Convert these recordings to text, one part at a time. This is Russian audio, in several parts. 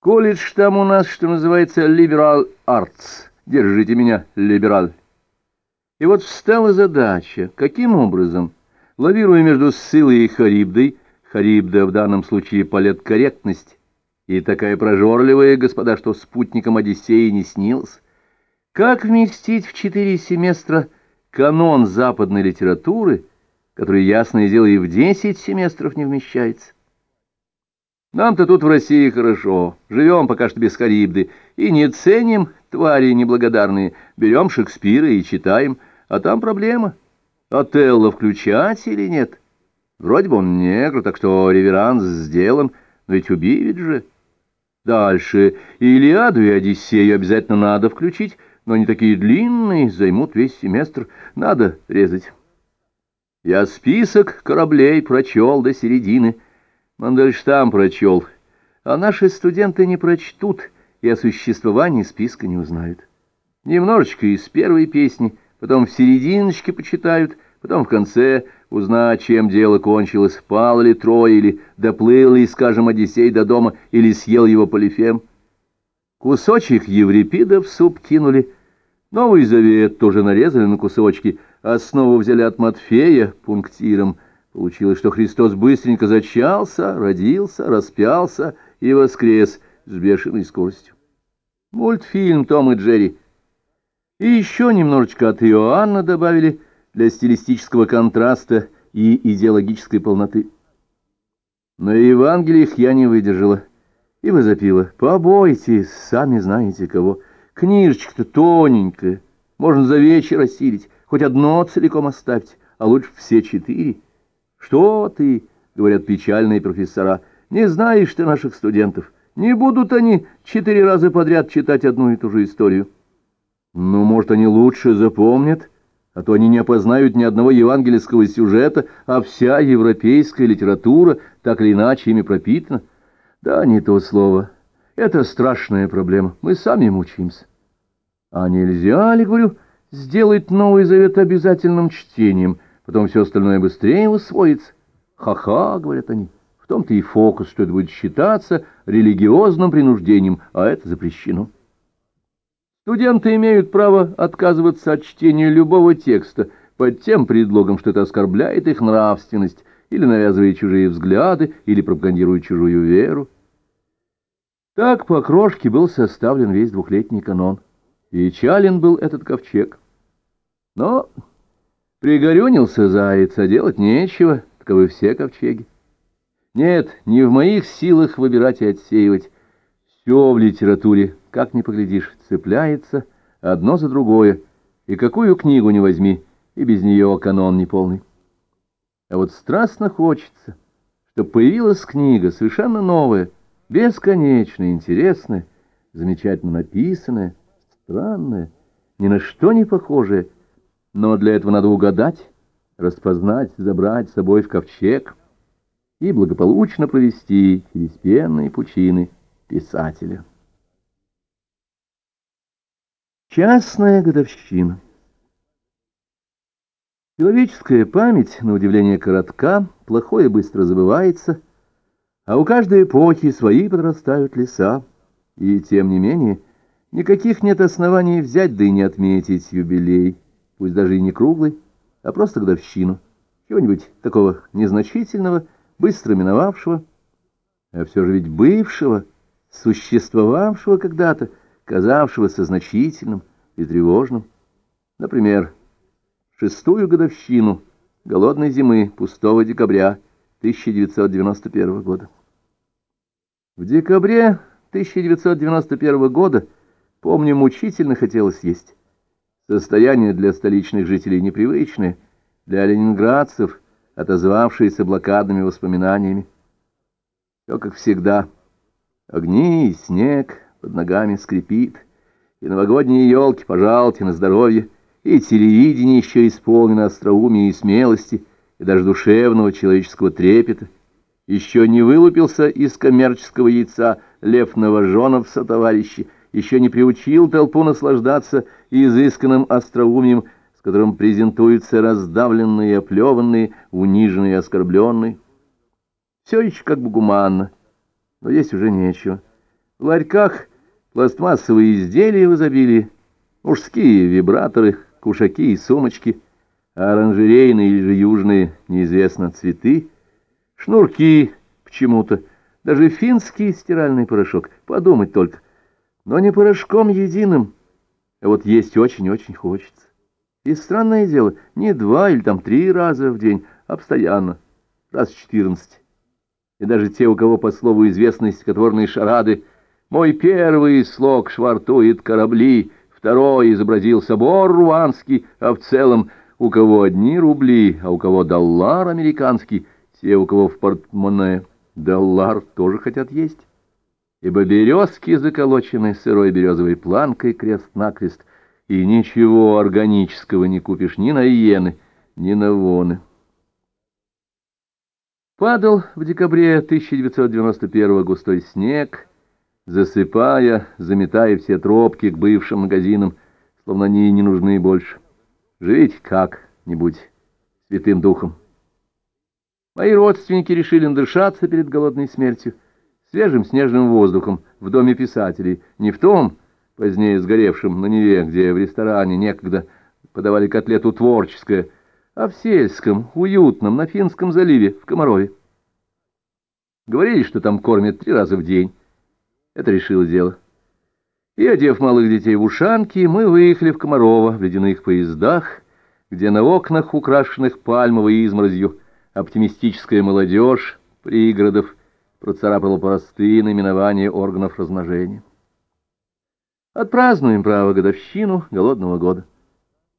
Колледж там у нас, что называется, liberal arts. Держите меня, либераль. И вот встала задача, каким образом, лавируя между Сцилой и Харибдой, Харибда в данном случае политкорректность, и такая прожорливая господа, что спутником Одиссеи не снилась, как вместить в четыре семестра канон западной литературы, который, ясное дело, и в десять семестров не вмещается? Нам-то тут в России хорошо, живем пока что без Харибды, и не ценим, твари неблагодарные, берем Шекспира и читаем, а там проблема. Отелло включать или нет? Вроде бы он негр, так что реверанс сделан, но ведь убивит же. Дальше. Илиаду и Одиссею обязательно надо включить, но они такие длинные, займут весь семестр, надо резать. Я список кораблей прочел до середины, — Мандельштам прочел, а наши студенты не прочтут и о существовании списка не узнают. Немножечко из первой песни, потом в серединочке почитают, потом в конце узнать, чем дело кончилось, пал ли Трой, или доплыл ли, скажем, Одиссей до дома, или съел его Полифем. Кусочек Еврипида в суп кинули, Новый Завет тоже нарезали на кусочки, основу взяли от Матфея пунктиром — Получилось, что Христос быстренько зачался, родился, распялся и воскрес с бешеной скоростью. Мультфильм «Том и Джерри». И еще немножечко от Иоанна добавили для стилистического контраста и идеологической полноты. На Евангелиях я не выдержала и возопила. «Побойтесь, сами знаете кого. Книжечка-то тоненькая, можно за вечер осилить, хоть одно целиком оставьте, а лучше все четыре». «Что ты?» — говорят печальные профессора. «Не знаешь ты наших студентов. Не будут они четыре раза подряд читать одну и ту же историю». «Ну, может, они лучше запомнят, а то они не опознают ни одного евангельского сюжета, а вся европейская литература так или иначе ими пропитана». «Да, не то слово. Это страшная проблема. Мы сами мучаемся». «А нельзя ли, говорю, сделать Новый Завет обязательным чтением?» Потом все остальное быстрее усвоится. Ха-ха, говорят они, в том-то и фокус, что это будет считаться религиозным принуждением, а это запрещено. Студенты имеют право отказываться от чтения любого текста под тем предлогом, что это оскорбляет их нравственность, или навязывает чужие взгляды, или пропагандирует чужую веру. Так по крошке был составлен весь двухлетний канон, и чален был этот ковчег. Но Пригорюнился заяц, а делать нечего, таковы все ковчеги. Нет, не в моих силах выбирать и отсеивать. Все в литературе, как ни поглядишь, цепляется одно за другое, и какую книгу не возьми, и без нее канон неполный. А вот страстно хочется, чтобы появилась книга совершенно новая, бесконечно интересная, замечательно написанная, странная, ни на что не похожая, но для этого надо угадать, распознать, забрать с собой в ковчег и благополучно провести через пенные пучины писателя. Частная годовщина Человеческая память, на удивление коротка, плохое быстро забывается, а у каждой эпохи свои подрастают леса, и, тем не менее, никаких нет оснований взять да и не отметить юбилей пусть даже и не круглый, а просто годовщину, чего-нибудь такого незначительного, быстро миновавшего, а все же ведь бывшего, существовавшего когда-то, казавшегося значительным и тревожным. Например, шестую годовщину голодной зимы пустого декабря 1991 года. В декабре 1991 года, помню, мучительно хотелось есть. Состояние для столичных жителей непривычное, для ленинградцев, отозвавшиеся блокадными воспоминаниями. Все как всегда. Огни и снег под ногами скрипит, и новогодние елки, пожалуйте, на здоровье, и телевидение еще исполнено остроумия и смелости, и даже душевного человеческого трепета. Еще не вылупился из коммерческого яйца Лев Новоженов со товарищи, еще не приучил толпу наслаждаться изысканным остроумием, с которым презентуются раздавленные, оплеванные, униженные и оскорбленные. Все еще как бы гуманно, но есть уже нечего. В ларьках пластмассовые изделия в изобилии, мужские вибраторы, кушаки и сумочки, а оранжерейные или же южные, неизвестно, цветы, шнурки почему-то, даже финский стиральный порошок, подумать только, но не порошком единым, а вот есть очень-очень хочется. И странное дело, не два или там три раза в день, а постоянно, раз четырнадцать. И даже те, у кого по слову известны стихотворные шарады, «Мой первый слог швартует корабли», второй изобразил собор руанский, а в целом у кого одни рубли, а у кого доллар американский, те, у кого в портмоне доллар, тоже хотят есть. Ибо березки заколочены сырой березовой планкой крест-накрест, и ничего органического не купишь ни на иены, ни на воны. Падал в декабре 1991 густой снег, засыпая, заметая все тропки к бывшим магазинам, словно они не нужны больше. Жить как-нибудь святым духом. Мои родственники решили надышаться перед голодной смертью свежим снежным воздухом в доме писателей, не в том, позднее сгоревшем на Неве, где в ресторане некогда подавали котлету творческое, а в сельском, уютном, на Финском заливе, в Комарове. Говорили, что там кормят три раза в день. Это решило дело. И, одев малых детей в ушанки, мы выехали в Комарово в ледяных поездах, где на окнах, украшенных пальмовой изморозью, оптимистическая молодежь пригородов процарапала простые наименования органов размножения. Отпразднуем, право, годовщину голодного года.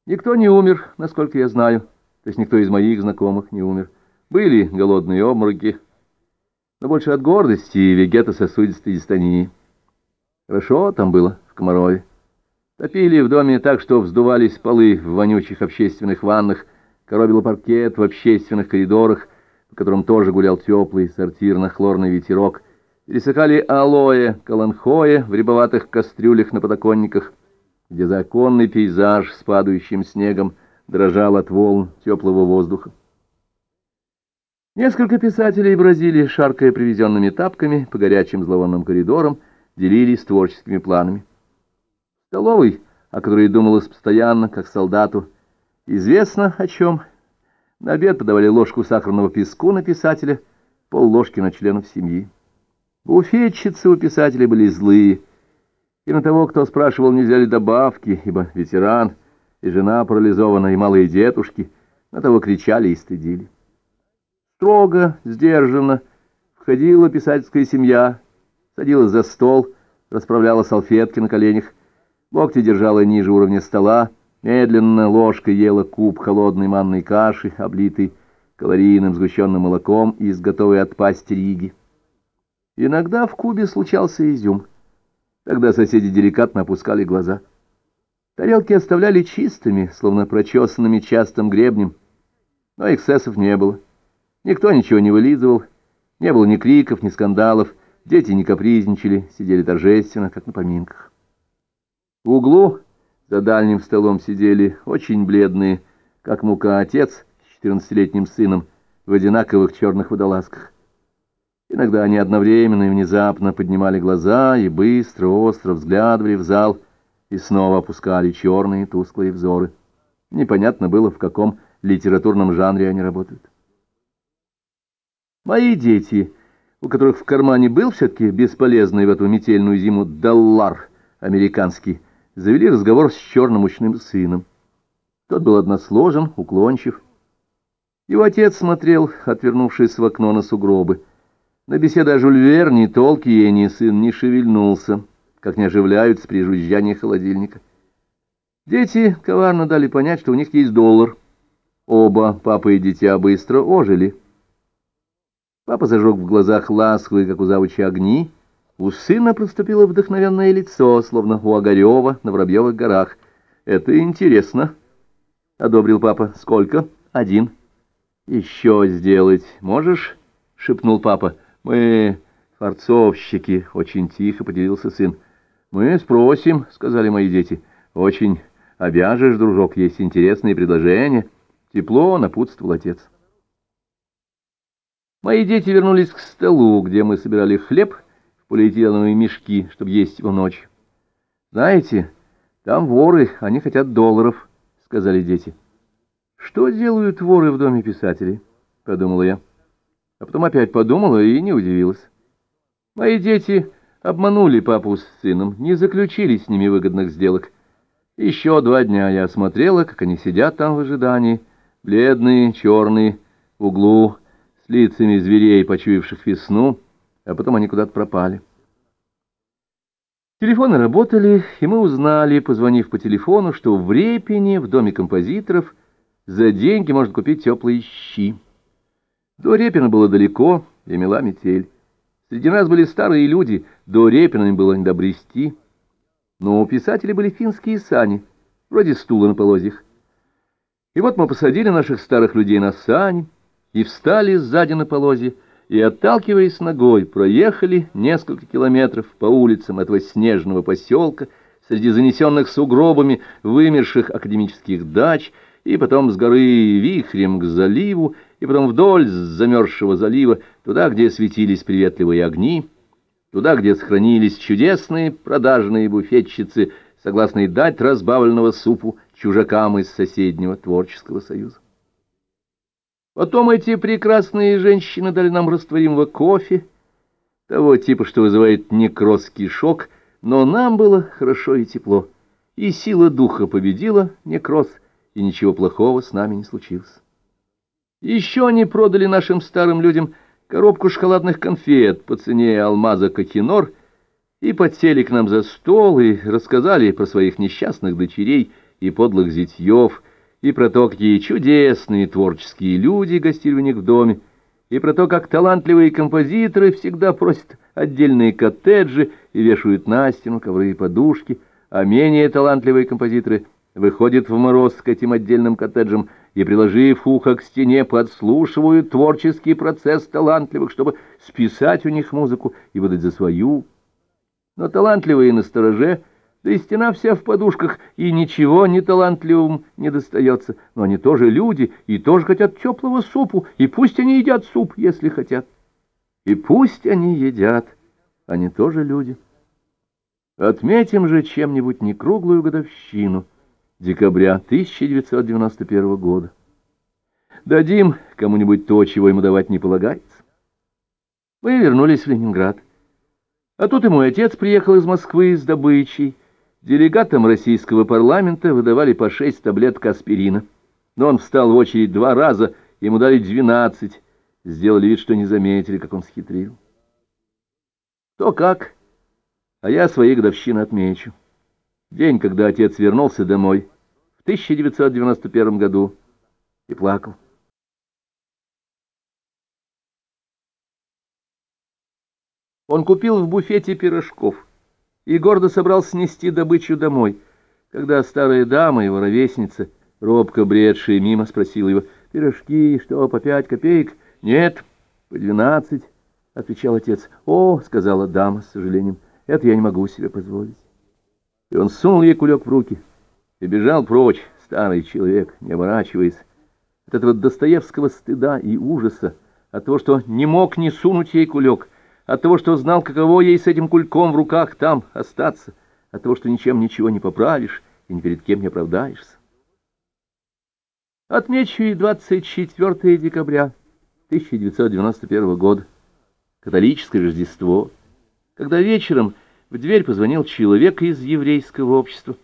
Никто не умер, насколько я знаю, то есть никто из моих знакомых не умер. Были голодные обмороки, но больше от гордости и вегетососудистой дистонии. Хорошо там было, в Комарове. Топили в доме так, что вздувались полы в вонючих общественных ваннах, коробило паркет в общественных коридорах, по которым тоже гулял теплый сортирно-хлорный ветерок — пересыхали алоэ, каланхоэ в рябоватых кастрюлях на подоконниках, где законный пейзаж с падающим снегом дрожал от волн теплого воздуха. Несколько писателей Бразилии, шаркая привезенными тапками по горячим зловонным коридорам, делились творческими планами. Столовый, о которой думалось постоянно, как солдату, известно о чем. На обед подавали ложку сахарного песку на писателя, полложки на членов семьи. Буфетчицы у писателей были злые, и на того, кто спрашивал, нельзя ли добавки, ибо ветеран, и жена парализована, и малые детушки, на того кричали и стыдили. Строго, сдержанно входила писательская семья, садилась за стол, расправляла салфетки на коленях, локти держала ниже уровня стола, медленно ложкой ела куб холодной манной каши, облитый калорийным сгущенным молоком из готовой отпасть риги. Иногда в кубе случался изюм. Тогда соседи деликатно опускали глаза. Тарелки оставляли чистыми, словно прочесанными частым гребнем, но эксцессов не было. Никто ничего не вылизывал, не было ни криков, ни скандалов, дети не капризничали, сидели торжественно, как на поминках. В углу за дальним столом сидели очень бледные, как мука отец с четырнадцатилетним сыном в одинаковых черных водолазках. Иногда они одновременно и внезапно поднимали глаза и быстро, остро взглядывали в зал и снова опускали черные тусклые взоры. Непонятно было, в каком литературном жанре они работают. Мои дети, у которых в кармане был все-таки бесполезный в эту метельную зиму доллар американский, завели разговор с черным учным сыном. Тот был односложен, уклончив. Его отец смотрел, отвернувшись в окно на сугробы, на беседу о Жюль Верне Толкиене сын не шевельнулся, как не оживляются при жужжании холодильника. Дети коварно дали понять, что у них есть доллар. Оба, папа и дитя, быстро ожили. Папа зажег в глазах ласковые, как у завуча, огни. У сына проступило вдохновенное лицо, словно у Огарева на Воробьевых горах. «Это интересно», — одобрил папа. «Сколько?» «Один». «Еще сделать можешь?» — шепнул папа. «Мы форцовщики», — очень тихо поделился сын. «Мы спросим», — сказали мои дети. «Очень обяжешь, дружок, есть интересные предложения». Тепло напутствовал отец. Мои дети вернулись к столу, где мы собирали хлеб полиэтиленовые мешки, чтобы есть его ночью. Знаете, там воры, они хотят долларов, — сказали дети. Что делают воры в доме писателей? — подумала я. А потом опять подумала и не удивилась. Мои дети обманули папу с сыном, не заключили с ними выгодных сделок. Еще два дня я осмотрела, как они сидят там в ожидании, бледные, черные, в углу, с лицами зверей, почуявших весну, а потом они куда-то пропали. Телефоны работали, и мы узнали, позвонив по телефону, что в Репине, в доме композиторов, за деньги можно купить теплые щи. До Репина было далеко, и мела метель. Среди нас были старые люди, до Репина им было не добрести. Но у писателей были финские сани, вроде стула на полозьях. И вот мы посадили наших старых людей на сани и встали сзади на полозье, и, отталкиваясь ногой, проехали несколько километров по улицам этого снежного поселка среди занесенных сугробами вымерших академических дач, и потом с горы вихрем к заливу, и потом вдоль замерзшего залива, туда, где светились приветливые огни, туда, где сохранились чудесные продажные буфетчицы, согласные дать разбавленного супу чужакам из соседнего творческого союза. Потом эти прекрасные женщины дали нам растворимого кофе, того типа, что вызывает некросский шок, но нам было хорошо и тепло, и сила духа победила некроз, и ничего плохого с нами не случилось. Еще они продали нашим старым людям коробку шоколадных конфет по цене алмаза Кокинор и подсели к нам за стол и рассказали про своих несчастных дочерей и подлых зятьев, и про то, какие чудесные творческие люди гостили у них в доме, и про то, как талантливые композиторы всегда просят отдельные коттеджи и вешают на стену ковры и подушки, а менее талантливые композиторы выходят в мороз к этим отдельным коттеджам и, приложив ухо к стене, подслушивают творческий процесс талантливых, чтобы списать у них музыку и выдать за свою. Но талантливые на стороже — да и стена вся в подушках, и ничего неталантливым не достается. Но они тоже люди, и тоже хотят теплого супу, и пусть они едят суп, если хотят. И пусть они едят, они тоже люди. Отметим же чем-нибудь некруглую годовщину декабря 1991 года. Дадим кому-нибудь то, чего ему давать не полагается. Мы вернулись в Ленинград. А тут и мой отец приехал из Москвы с добычей, Делегатам российского парламента выдавали по шесть таблеток аспирина. Но он встал в очередь два раза, ему дали двенадцать. Сделали вид, что не заметили, как он схитрил. То как, а я свои годовщины отмечу. День, когда отец вернулся домой, в 1991 году, и плакал. Он купил в буфете пирожков и гордо собрался нести добычу домой, когда старая дама, его ровесница, робко бредшая мимо, спросила его, «Пирожки, что, по пять копеек?» «Нет, по двенадцать», — отвечал отец. «О», — сказала дама с сожалением, — «это я не могу себе позволить». И он сунул ей кулек в руки и бежал прочь, старый человек, не оборачиваясь, от этого Достоевского стыда и ужаса, от того, что не мог не сунуть ей кулек, от того, что знал, каково ей с этим кульком в руках там остаться, от того, что ничем ничего не поправишь и ни перед кем не оправдаешься. Отмечу и 24 декабря 1991 года, католическое Рождество, когда вечером в дверь позвонил человек из еврейского общества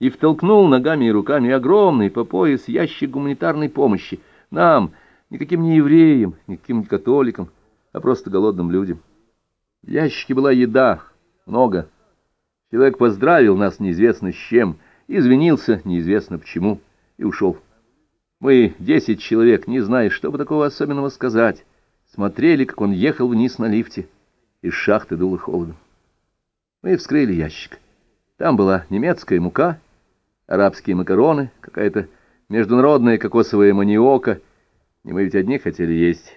и втолкнул ногами и руками огромный по пояс ящик гуманитарной помощи нам, никаким не евреям, никаким не католикам, а просто голодным людям. В ящике была еда, много. Человек поздравил нас неизвестно с чем, извинился неизвестно почему и ушел. Мы, десять человек, не зная, что бы такого особенного сказать, смотрели, как он ехал вниз на лифте. Из шахты дуло холодом. Мы вскрыли ящик. Там была немецкая мука, арабские макароны, какая-то международная кокосовая маниока. Не мы ведь одни хотели есть.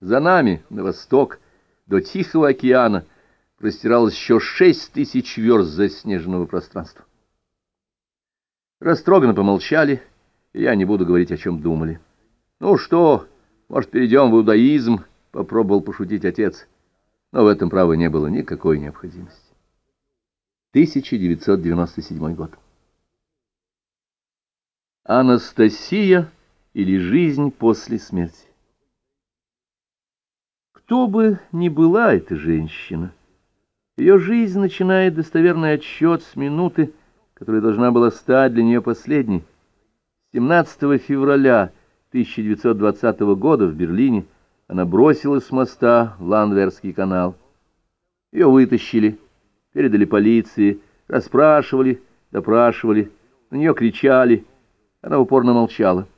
За нами, на восток, до Тихого океана простиралось еще шесть тысяч верст заснеженного пространства. Растроганно помолчали, и я не буду говорить, о чем думали. «Ну что, может, перейдем в иудаизм?» — попробовал пошутить отец. но в этом, право, не было никакой необходимости. 1997 год. Анастасия или жизнь после смерти. Кто бы ни была эта женщина, ее жизнь начинает достоверный отсчет с минуты, которая должна была стать для нее последней. 17 февраля 1920 года в Берлине она бросилась с моста в Ландверский канал. Ее вытащили, передали полиции, расспрашивали, допрашивали, на нее кричали. Она упорно молчала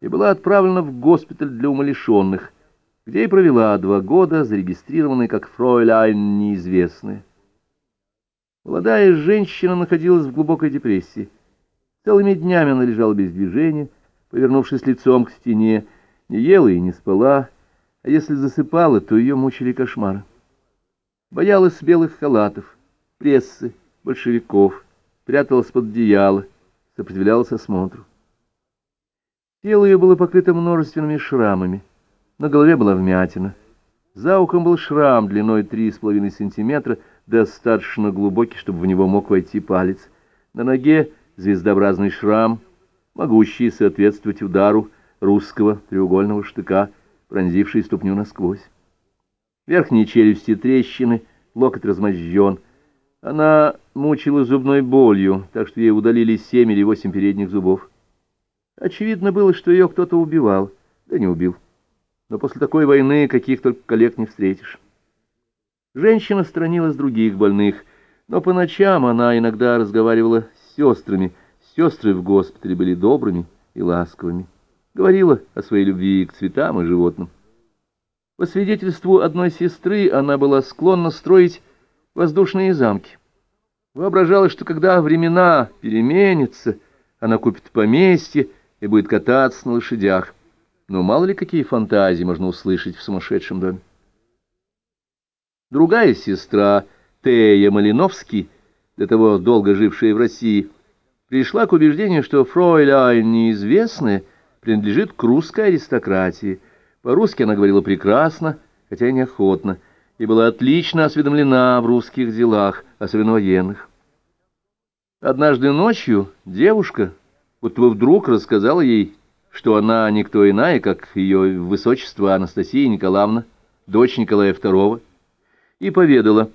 и была отправлена в госпиталь для умалишенных, где и провела два года, зарегистрированной как фройляйн неизвестная. Молодая женщина находилась в глубокой депрессии. Целыми днями она лежала без движения, повернувшись лицом к стене, не ела и не спала, а если засыпала, то ее мучили кошмары. Боялась белых халатов, прессы, большевиков, пряталась под одеяло, сопротивлялась осмотру. Тело ее было покрыто множественными шрамами, на голове была вмятина, за ухом был шрам длиной три с половиной сантиметра, достаточно глубокий, чтобы в него мог войти палец. На ноге звездообразный шрам, могущий соответствовать удару русского треугольного штыка, пронзивший ступню насквозь. Верхние челюсти трещины, локоть размозжен. Она мучила зубной болью, так что ей удалили семь или восемь передних зубов. Очевидно было, что ее кто-то убивал, да не убил. Но после такой войны каких только коллег не встретишь. Женщина сторонилась других больных, но по ночам она иногда разговаривала с сестрами. Сестры в госпитале были добрыми и ласковыми. Говорила о своей любви к цветам и животным. По свидетельству одной сестры, она была склонна строить воздушные замки. Воображала, что когда времена переменятся, она купит поместье и будет кататься на лошадях. Но мало ли какие фантазии можно услышать в сумасшедшем доме. Другая сестра, Тея Малиновский, до того долго жившая в России, пришла к убеждению, что фройляйн неизвестная принадлежит к русской аристократии. По-русски она говорила прекрасно, хотя и неохотно, и была отлично осведомлена в русских делах, особенно военных. Однажды ночью девушка, вот бы вдруг рассказала ей, что она никто иная, как ее высочество Анастасия Николаевна, дочь Николая II, и поведала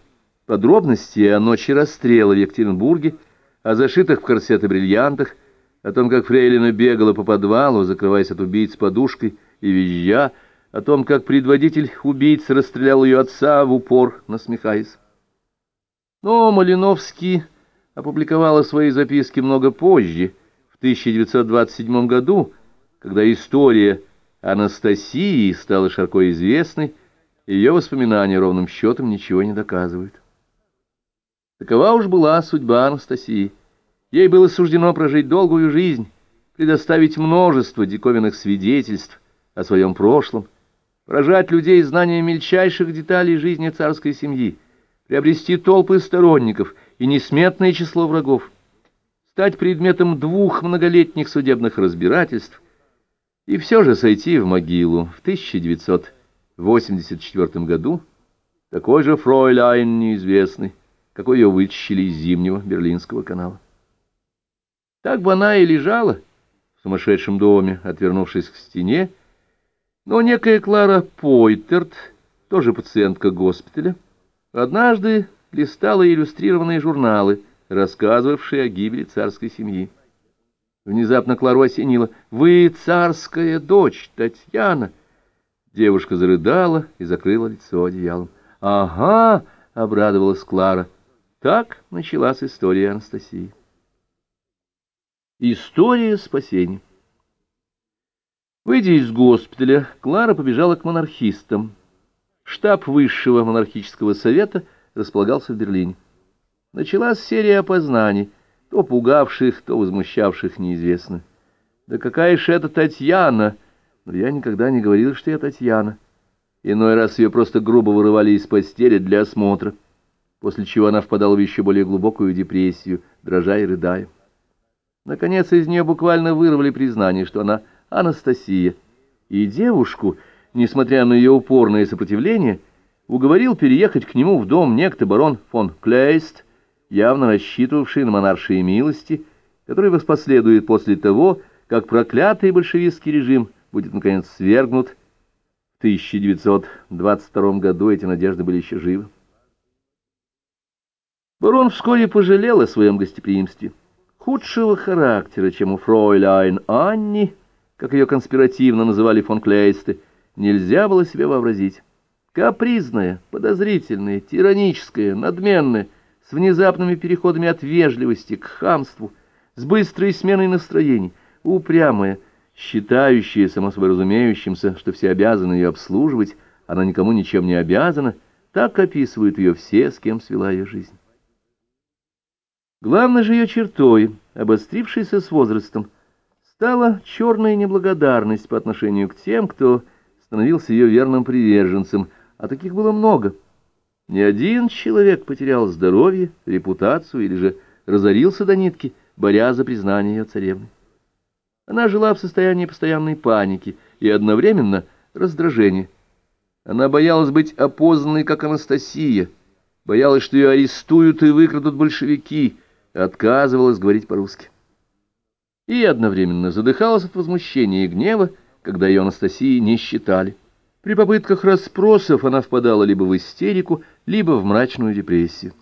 подробности о ночи расстрела в Екатеринбурге, о зашитых в корсеты бриллиантах, о том, как Фрейлина бегала по подвалу, закрываясь от убийц подушкой и визжа, о том, как предводитель убийц расстрелял ее отца в упор, насмехаясь. Но Малиновский опубликовала свои записки много позже, в 1927 году, когда история Анастасии стала широко известной, ее воспоминания ровным счетом ничего не доказывают. Такова уж была судьба Анастасии. Ей было суждено прожить долгую жизнь, предоставить множество диковинных свидетельств о своем прошлом, поражать людей знанием мельчайших деталей жизни царской семьи, приобрести толпы сторонников и несметное число врагов, стать предметом двух многолетних судебных разбирательств и все же сойти в могилу в 1900 в 84 году такой же фройляйн неизвестный, какой ее вытащили из зимнего Берлинского канала. Так бы она и лежала в сумасшедшем доме, отвернувшись к стене, но некая Клара Пойтерт, тоже пациентка госпиталя, однажды листала иллюстрированные журналы, рассказывавшие о гибели царской семьи. Внезапно Клару осенило «Вы царская дочь, Татьяна!» Девушка зарыдала и закрыла лицо одеялом. «Ага!» — обрадовалась Клара. Так началась история Анастасии. История спасения. Выйдя из госпиталя, Клара побежала к монархистам. Штаб высшего монархического совета располагался в Берлине. Началась серия опознаний, то пугавших, то возмущавших неизвестно. «Да какая же это Татьяна!» но я никогда не говорил, что я Татьяна. Иной раз ее просто грубо вырывали из постели для осмотра, после чего она впадала в еще более глубокую депрессию, дрожа и рыдая. Наконец из нее буквально вырвали признание, что она Анастасия, и девушку, несмотря на ее упорное сопротивление, уговорил переехать к нему в дом некто барон фон Клейст, явно рассчитывавший на монаршие милости, который воспоследует после того, как проклятый большевистский режим будет, наконец, свергнут. В 1922 году эти надежды были еще живы. Барон вскоре пожалел о своем гостеприимстве. Худшего характера, чем у фройляйн Анни, как ее конспиративно называли фон Клейсты, нельзя было себе вообразить. Капризная, подозрительная, тираническая, надменная, с внезапными переходами от вежливости к хамству, с быстрой сменой настроений, упрямая, считающая, само собой разумеющимся, что все обязаны ее обслуживать, она никому ничем не обязана, так описывают ее все, с кем свела ее жизнь. Главной же ее чертой, обострившейся с возрастом, стала черная неблагодарность по отношению к тем, кто становился ее верным приверженцем, а таких было много. Ни один человек потерял здоровье, репутацию или же разорился до нитки, боря за признание ее царевны. Она жила в состоянии постоянной паники и одновременно раздражения. Она боялась быть опознанной, как Анастасия, боялась, что ее арестуют и выкрадут большевики, отказывалась говорить по-русски. И одновременно задыхалась от возмущения и гнева, когда ее Анастасии не считали. При попытках расспросов она впадала либо в истерику, либо в мрачную депрессию.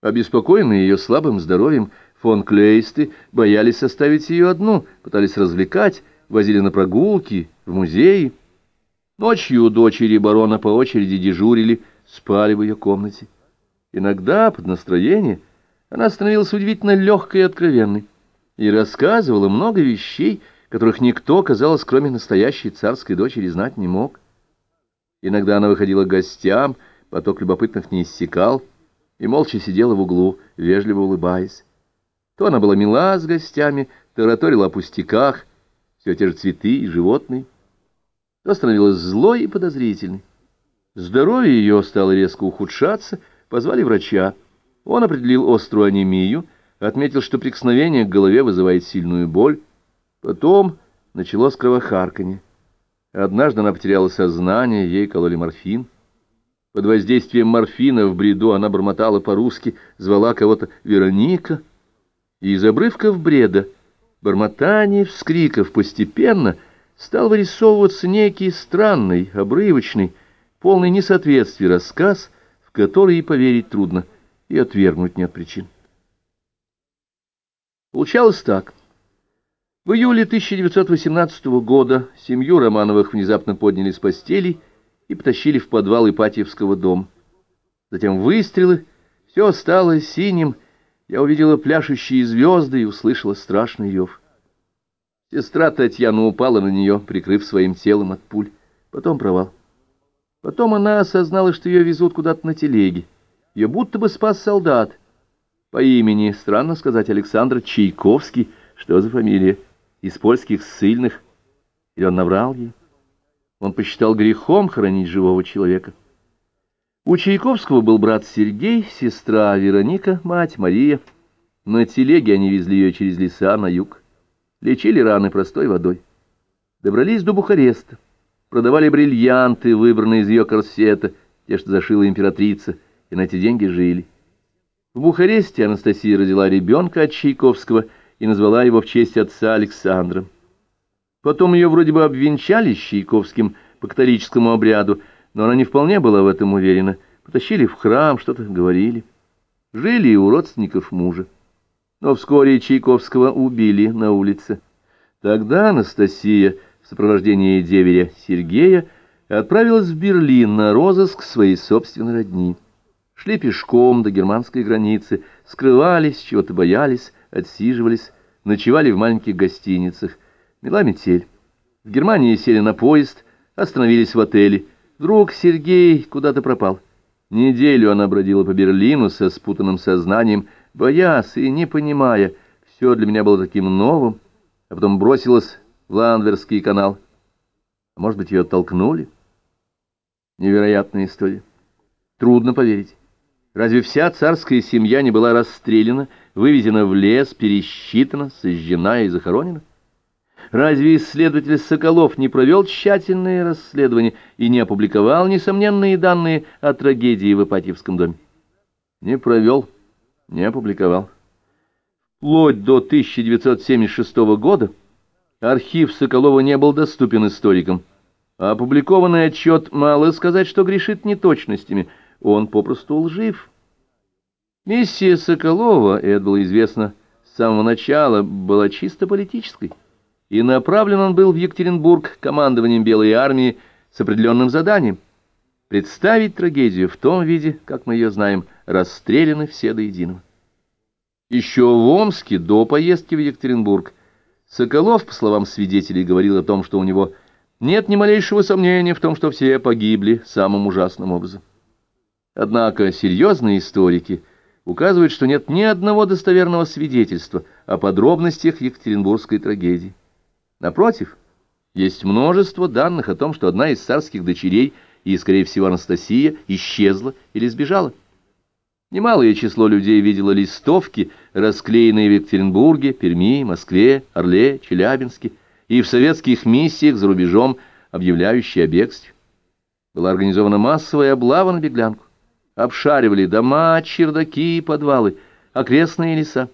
Обеспокоенные ее слабым здоровьем, фон Клейсты боялись оставить ее одну, пытались развлекать, возили на прогулки, в музеи. Ночью дочери барона по очереди дежурили, спали в ее комнате. Иногда, под настроение, она становилась удивительно легкой и откровенной и рассказывала много вещей, которых никто, казалось, кроме настоящей царской дочери, знать не мог. Иногда она выходила к гостям, поток любопытных не иссякал, и молча сидела в углу, вежливо улыбаясь. То она была мила с гостями, тараторила о пустяках, все те же цветы и животные, то становилась злой и подозрительной. Здоровье ее стало резко ухудшаться, позвали врача. Он определил острую анемию, отметил, что прикосновение к голове вызывает сильную боль. Потом началось кровохарканье. Однажды она потеряла сознание, ей кололи морфин. Под воздействием морфина в бреду она бормотала по-русски, звала кого-то Вероника. И из обрывков бреда, бормотаний, вскриков постепенно стал вырисовываться некий странный, обрывочный, полный несоответствий рассказ, в который и поверить трудно, и отвергнуть нет причин. Получалось так. В июле 1918 года семью Романовых внезапно подняли с постелей и потащили в подвал Ипатьевского дома. Затем выстрелы, все стало синим, я увидела пляшущие звезды и услышала страшный рев. Сестра Татьяна упала на нее, прикрыв своим телом от пуль. Потом провал. Потом она осознала, что ее везут куда-то на телеге. Ее будто бы спас солдат. По имени, странно сказать, Александр Чайковский. Что за фамилия? из польских ссыльных, или он наврал ей? Он посчитал грехом хоронить живого человека. У Чайковского был брат Сергей, сестра Вероника, мать Мария. На телеге они везли ее через леса на юг. Лечили раны простой водой. Добрались до Бухареста. Продавали бриллианты, выбранные из ее корсета, те, что зашила императрица, и на эти деньги жили. В Бухаресте Анастасия родила ребенка от Чайковского – и назвала его в честь отца Александра. Потом ее вроде бы обвенчали с Чайковским по католическому обряду, но она не вполне была в этом уверена. Потащили в храм, что-то говорили. Жили у родственников мужа. Но вскоре Чайковского убили на улице. Тогда Анастасия в сопровождении деверя Сергея отправилась в Берлин на розыск своей собственной родни. Шли пешком до германской границы, скрывались, чего-то боялись, отсиживались, ночевали в маленьких гостиницах. Мела метель. В Германии сели на поезд, остановились в отеле. Вдруг Сергей куда-то пропал. Неделю она бродила по Берлину со спутанным сознанием, боясь и не понимая, все для меня было таким новым, а потом бросилась в Ландверский канал. А может быть, ее оттолкнули? Невероятная история. Трудно поверить. Разве вся царская семья не была расстреляна, вывезена в лес, пересчитана, сожжена и захоронена? Разве исследователь Соколов не провел тщательное расследование и не опубликовал несомненные данные о трагедии в Ипатьевском доме? Не провел, не опубликовал. Вплоть до 1976 года архив Соколова не был доступен историкам, а опубликованный отчет, мало сказать, что грешит неточностями, он попросту лжив. Миссия Соколова, это было известно с самого начала, была чисто политической и направлен он был в Екатеринбург командованием Белой армии с определенным заданием — представить трагедию в том виде, как мы ее знаем, расстреляны все до единого. Еще в Омске, до поездки в Екатеринбург, Соколов, по словам свидетелей, говорил о том, что у него нет ни малейшего сомнения в том, что все погибли самым ужасным образом. Однако серьезные историки указывают, что нет ни одного достоверного свидетельства о подробностях Екатеринбургской трагедии. Напротив, есть множество данных о том, что одна из царских дочерей, и, скорее всего, Анастасия, исчезла или сбежала. Немалое число людей видело листовки, расклеенные в Екатеринбурге, Перми, Москве, Орле, Челябинске и в советских миссиях за рубежом, объявляющие о бегстве. Была организована массовая облава на беглянку. Обшаривали дома, чердаки и подвалы, окрестные леса.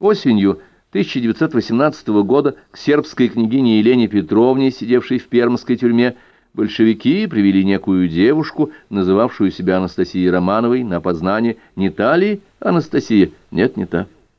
Осенью 1918 года к сербской княгине Елене Петровне, сидевшей в пермской тюрьме, большевики привели некую девушку, называвшую себя Анастасией Романовой, на познание. Не та ли Анастасия? Нет, не та.